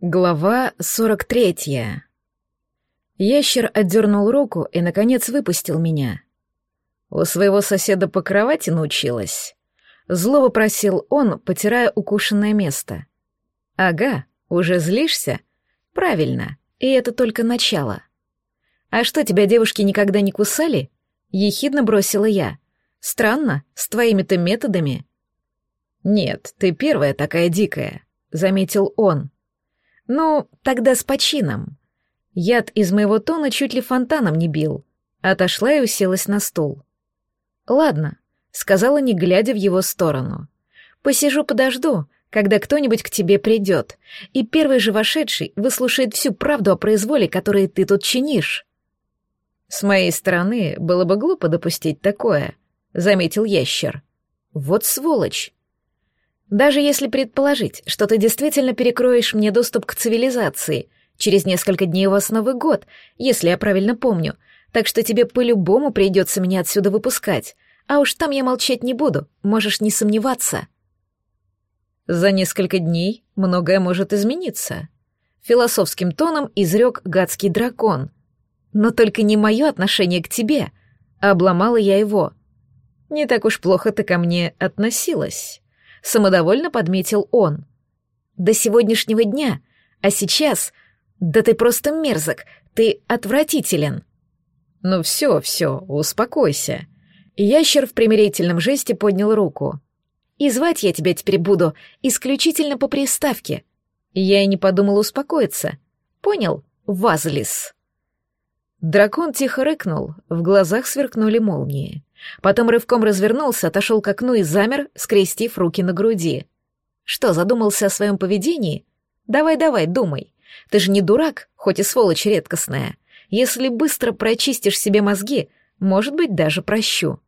Глава 43. Ящер отдернул руку и, наконец, выпустил меня. У своего соседа по кровати научилась. Зло вопросил он, потирая укушенное место. «Ага, уже злишься? Правильно, и это только начало». «А что, тебя девушки никогда не кусали?» — ехидно бросила я. «Странно, с твоими-то методами». «Нет, ты первая такая дикая», — заметил он. «Ну, тогда с почином». Яд из моего тона чуть ли фонтаном не бил. Отошла и уселась на стул. «Ладно», — сказала, не глядя в его сторону. «Посижу, подожду, когда кто-нибудь к тебе придет, и первый же вошедший выслушает всю правду о произволе, который ты тут чинишь». «С моей стороны было бы глупо допустить такое», — заметил ящер. «Вот сволочь!» Даже если предположить, что ты действительно перекроешь мне доступ к цивилизации, через несколько дней у вас Новый год, если я правильно помню, так что тебе по-любому придется меня отсюда выпускать, а уж там я молчать не буду, можешь не сомневаться. За несколько дней многое может измениться. Философским тоном изрек гадский дракон. Но только не мое отношение к тебе. Обломала я его. Не так уж плохо ты ко мне относилась самодовольно подметил он. До сегодняшнего дня, а сейчас... Да ты просто мерзок, ты отвратителен. Ну все, все, успокойся. Ящер в примирительном жесте поднял руку. И звать я тебя теперь буду исключительно по приставке. Я и не подумал успокоиться. Понял, Вазлис. Дракон тихо рыкнул, в глазах сверкнули молнии. Потом рывком развернулся, отошел к окну и замер, скрестив руки на груди. Что, задумался о своем поведении? Давай-давай, думай. Ты же не дурак, хоть и сволочь редкостная. Если быстро прочистишь себе мозги, может быть, даже прощу.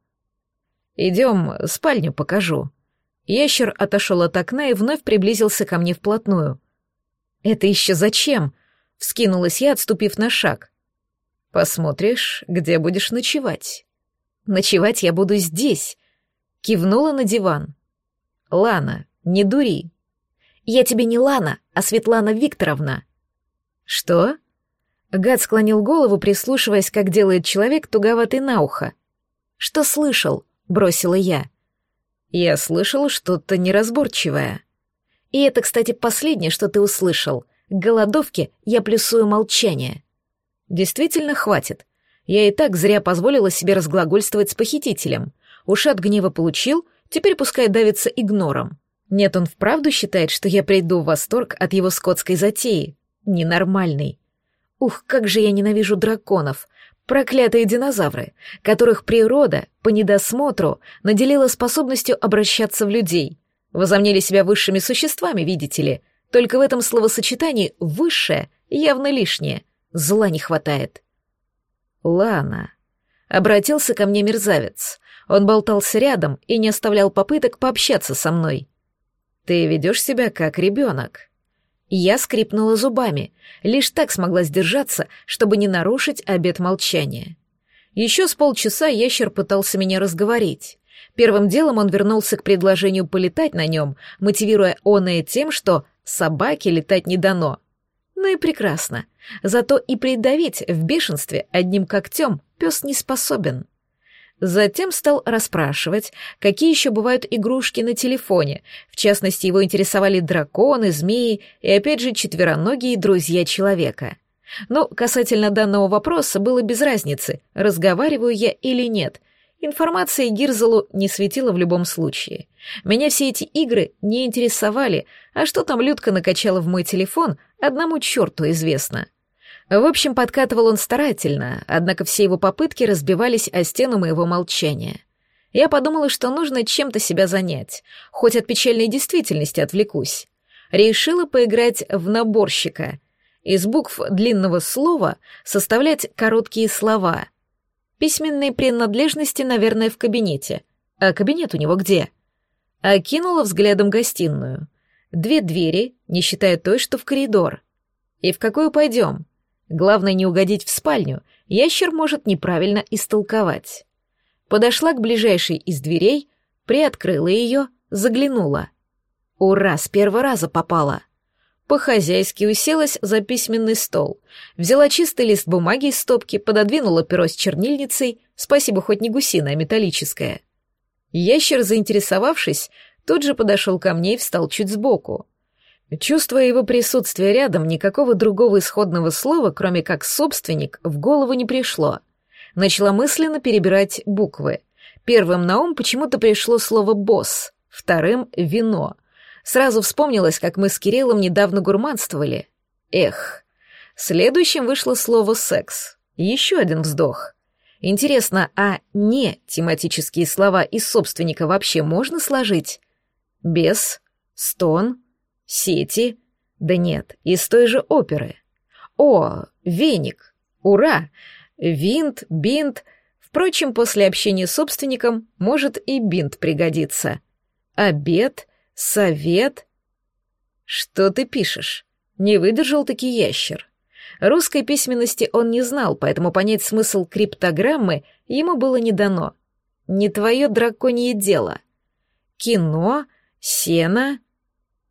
Идем, спальню покажу. Ящер отошел от окна и вновь приблизился ко мне вплотную. «Это еще зачем?» — вскинулась я, отступив на шаг. «Посмотришь, где будешь ночевать». Ночевать я буду здесь. Кивнула на диван. Лана, не дури. Я тебе не Лана, а Светлана Викторовна. Что? Гад склонил голову, прислушиваясь, как делает человек, туговатый на ухо. Что слышал? Бросила я. Я слышал что-то неразборчивое. И это, кстати, последнее, что ты услышал. К голодовке я плюсую молчание. Действительно хватит. Я и так зря позволила себе разглагольствовать с похитителем. Уж от гнева получил, теперь пускай давится игнором. Нет, он вправду считает, что я приду в восторг от его скотской затеи. Ненормальный. Ух, как же я ненавижу драконов. Проклятые динозавры, которых природа, по недосмотру, наделила способностью обращаться в людей. Возомнили себя высшими существами, видите ли. Только в этом словосочетании «высшее» явно лишнее. Зла не хватает. Лана. Обратился ко мне мерзавец. Он болтался рядом и не оставлял попыток пообщаться со мной. Ты ведешь себя как ребенок. Я скрипнула зубами, лишь так смогла сдержаться, чтобы не нарушить обет молчания. Еще с полчаса ящер пытался меня разговорить. Первым делом он вернулся к предложению полетать на нем, мотивируя оное тем, что собаке летать не дано — ну и прекрасно. Зато и придавить в бешенстве одним когтем пес не способен. Затем стал расспрашивать, какие еще бывают игрушки на телефоне. В частности, его интересовали драконы, змеи и, опять же, четвероногие друзья человека. Но касательно данного вопроса было без разницы, разговариваю я или нет. Информация Гирзелу не светила в любом случае. Меня все эти игры не интересовали, а что там Людка накачала в мой телефон, одному черту известно. В общем, подкатывал он старательно, однако все его попытки разбивались о стену моего молчания. Я подумала, что нужно чем-то себя занять, хоть от печальной действительности отвлекусь. Решила поиграть в наборщика. Из букв длинного слова составлять короткие слова. Письменные принадлежности, наверное, в кабинете. А кабинет у него где? Окинула взглядом гостиную. Две двери, не считая той, что в коридор. И в какую пойдем? Главное не угодить в спальню, ящер может неправильно истолковать. Подошла к ближайшей из дверей, приоткрыла ее, заглянула. Ура, с первого раза попала. По-хозяйски уселась за письменный стол, взяла чистый лист бумаги из стопки, пододвинула перо с чернильницей, спасибо, хоть не гусиное, а металлическое. Ящер, заинтересовавшись, тут же подошел ко мне и встал чуть сбоку. Чувствуя его присутствие рядом, никакого другого исходного слова, кроме как «собственник», в голову не пришло. Начала мысленно перебирать буквы. Первым на ум почему-то пришло слово «босс», вторым — «вино», Сразу вспомнилось, как мы с Кириллом недавно гурманствовали. Эх. Следующим вышло слово «секс». Еще один вздох. Интересно, а не тематические слова из собственника вообще можно сложить? Без, стон, сети? Да нет, из той же оперы. О, веник, ура, винт, бинт. Впрочем, после общения с собственником может и бинт пригодиться. Обед, Совет? Что ты пишешь? Не выдержал таки ящер. Русской письменности он не знал, поэтому понять смысл криптограммы ему было не дано. Не твое драконье дело. Кино, сено.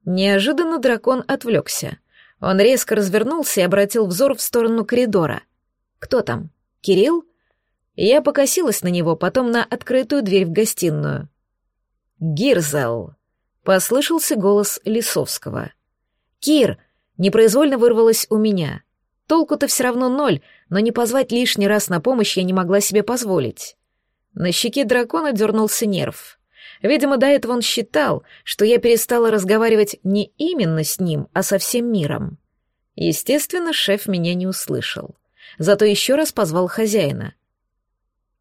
Неожиданно дракон отвлекся. Он резко развернулся и обратил взор в сторону коридора. Кто там? Кирилл? Я покосилась на него, потом на открытую дверь в гостиную. Гирзел. Послышался голос Лисовского. «Кир!» Непроизвольно вырвалось у меня. Толку-то все равно ноль, но не позвать лишний раз на помощь я не могла себе позволить. На щеке дракона дернулся нерв. Видимо, до этого он считал, что я перестала разговаривать не именно с ним, а со всем миром. Естественно, шеф меня не услышал. Зато еще раз позвал хозяина.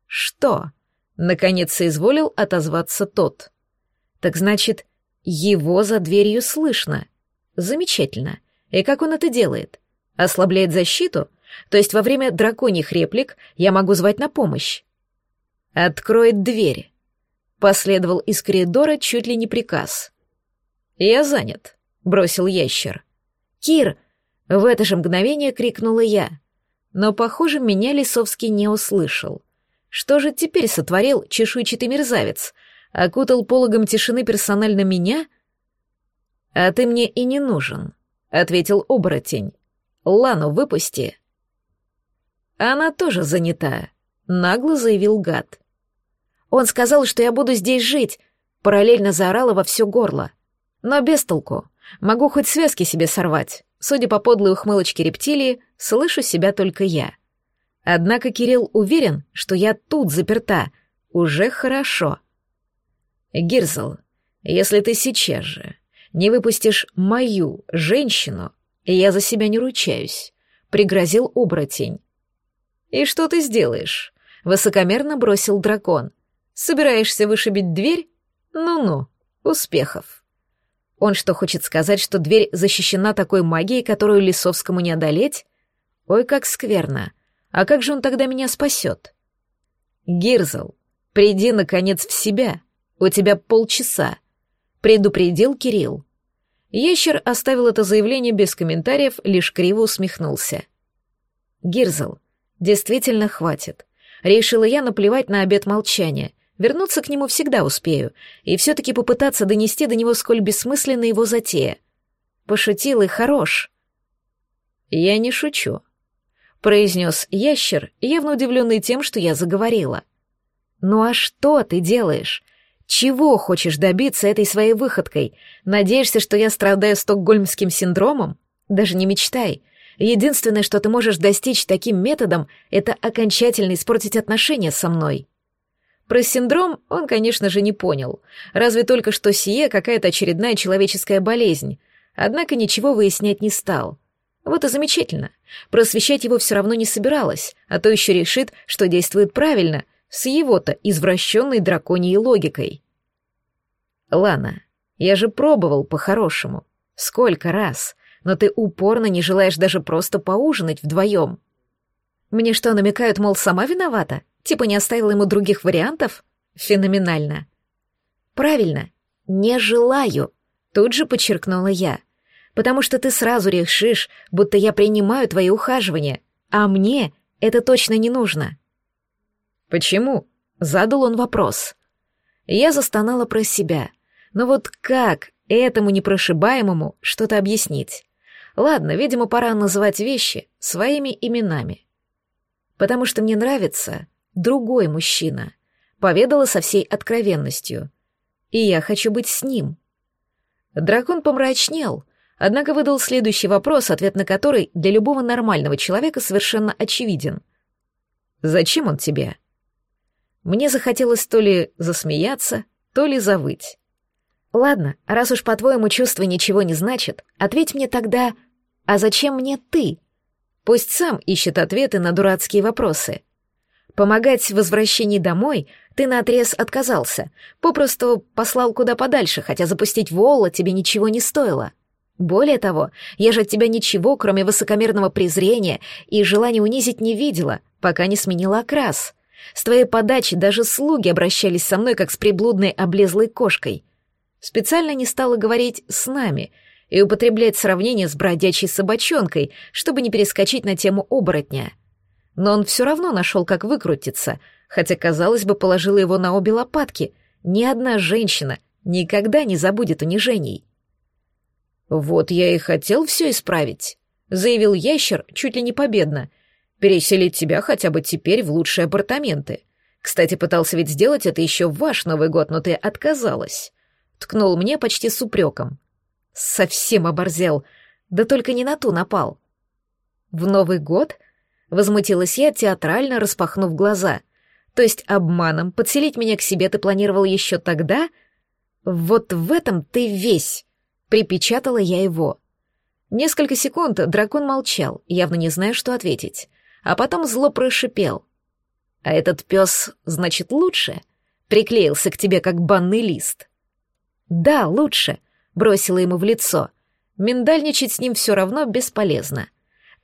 «Что?» — наконец соизволил отозваться тот. «Так значит, его за дверью слышно. Замечательно. И как он это делает? Ослабляет защиту? То есть во время драконьих реплик я могу звать на помощь? Откроет дверь. Последовал из коридора чуть ли не приказ. «Я занят», — бросил ящер. «Кир!» — в это же мгновение крикнула я. Но, похоже, меня Лисовский не услышал. Что же теперь сотворил чешуйчатый мерзавец — окутал пологом тишины персонально меня? «А ты мне и не нужен», — ответил оборотень. «Лану выпусти». «Она тоже занята», — нагло заявил гад. «Он сказал, что я буду здесь жить», — параллельно заорала во все горло. «Но без толку. Могу хоть связки себе сорвать. Судя по подлой ухмылочке рептилии, слышу себя только я. Однако Кирилл уверен, что я тут заперта. Уже хорошо. Гирзл, если ты сейчас же не выпустишь мою женщину, я за себя не ручаюсь», — пригрозил оборотень. «И что ты сделаешь?» — высокомерно бросил дракон. «Собираешься вышибить дверь? Ну-ну, успехов». Он что, хочет сказать, что дверь защищена такой магией, которую Лисовскому не одолеть? Ой, как скверно. А как же он тогда меня спасет? Гирзл, приди, наконец, в себя. «У тебя полчаса», — предупредил Кирилл. Ящер оставил это заявление без комментариев, лишь криво усмехнулся. «Гирзл, действительно хватит. Решила я наплевать на обет молчания. Вернуться к нему всегда успею, и все-таки попытаться донести до него сколь бессмысленно его затея. Пошутил и хорош». «Я не шучу», — произнес ящер, явно удивленный тем, что я заговорила. «Ну а что ты делаешь? Чего хочешь добиться этой своей выходкой? Надеешься, что я страдаю стокгольмским синдромом? Даже не мечтай. Единственное, что ты можешь достичь таким методом, это окончательно испортить отношения со мной. Про синдром он, конечно же, не понял. Разве только что сие какая-то очередная человеческая болезнь. Однако ничего выяснять не стал. Вот и замечательно. Просвещать его все равно не собиралась, а то еще решит, что действует правильно — с его-то извращенной драконьей логикой. Лана, я же пробовал по-хорошему. Сколько раз, но ты упорно не желаешь даже просто поужинать вдвоем. Мне что, намекают, мол, сама виновата? Типа не оставила ему других вариантов? Феноменально. Правильно, не желаю, тут же подчеркнула я. Потому что ты сразу решишь, будто я принимаю твои ухаживания, а мне это точно не нужно. «Почему?» — задал он вопрос. Я застонала про себя. Но вот как этому непрошибаемому что-то объяснить? Ладно, видимо, пора называть вещи своими именами. Потому что мне нравится другой мужчина, поведала со всей откровенностью. И я хочу быть с ним. Дракон помрачнел, однако выдал следующий вопрос, ответ на который для любого нормального человека совершенно очевиден. «Зачем он тебе?» Мне захотелось то ли засмеяться, то ли завыть. «Ладно, раз уж по-твоему чувства ничего не значит, ответь мне тогда, а зачем мне ты?» Пусть сам ищет ответы на дурацкие вопросы. Помогать в возвращении домой ты наотрез отказался, попросту послал куда подальше, хотя запустить Волла тебе ничего не стоило. Более того, я же от тебя ничего, кроме высокомерного презрения и желания унизить, не видела, пока не сменила окрас. С твоей подачи даже слуги обращались со мной, как с приблудной облезлой кошкой. Специально не стала говорить «с нами», и употреблять сравнение с бродячей собачонкой, чтобы не перескочить на тему оборотня — но он все равно нашел, как выкрутиться, хотя, казалось бы, положила его на обе лопатки. Ни одна женщина никогда не забудет унижений. «Вот я и хотел все исправить», — заявил ящер чуть ли не победно. «Переселить тебя хотя бы теперь в лучшие апартаменты. Кстати, пытался ведь сделать это еще в ваш Новый год, но ты отказалась». Ткнул мне почти с упреком. Совсем оборзел, да только не на ту напал. «В Новый год?» Возмутилась я, театрально распахнув глаза. То есть обманом подселить меня к себе ты планировал еще тогда? Вот в этом ты весь. Припечатала я его. Несколько секунд дракон молчал, явно не зная, что ответить. А потом зло прошипел. А этот пес, значит, лучше? Приклеился к тебе, как банный лист. Да, лучше, бросила ему в лицо. Миндальничать с ним все равно бесполезно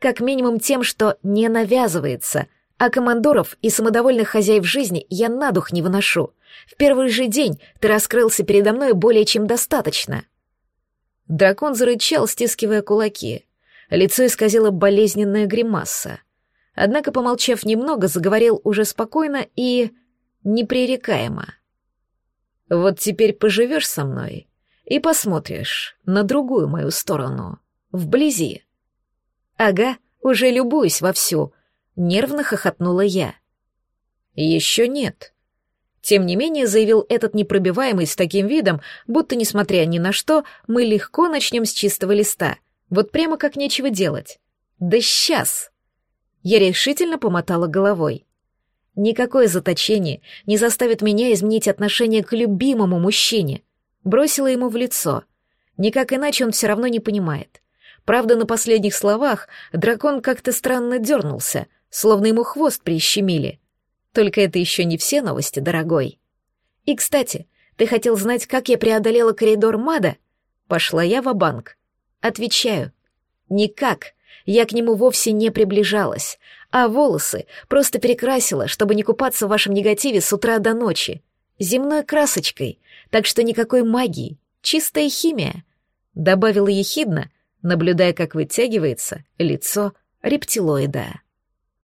как минимум тем, что не навязывается, а командоров и самодовольных хозяев жизни я на дух не выношу. В первый же день ты раскрылся передо мной более чем достаточно. Дракон зарычал, стискивая кулаки. Лицо исказило болезненная гримаса. Однако, помолчав немного, заговорил уже спокойно и непререкаемо. «Вот теперь поживешь со мной и посмотришь на другую мою сторону, вблизи». «Ага, уже любуюсь вовсю», — нервно хохотнула я. «Еще нет». Тем не менее, заявил этот непробиваемый с таким видом, будто, несмотря ни на что, мы легко начнем с чистого листа. Вот прямо как нечего делать. «Да сейчас!» Я решительно помотала головой. Никакое заточение не заставит меня изменить отношение к любимому мужчине. Бросила ему в лицо. Никак иначе он все равно не понимает. Правда, на последних словах дракон как-то странно дернулся, словно ему хвост прищемили. Только это еще не все новости, дорогой. И, кстати, ты хотел знать, как я преодолела коридор Мада? Пошла я в банк Отвечаю. Никак. Я к нему вовсе не приближалась, а волосы просто перекрасила, чтобы не купаться в вашем негативе с утра до ночи. Земной красочкой, так что никакой магии, чистая химия. Добавила ехидно, наблюдая, как вытягивается лицо рептилоида.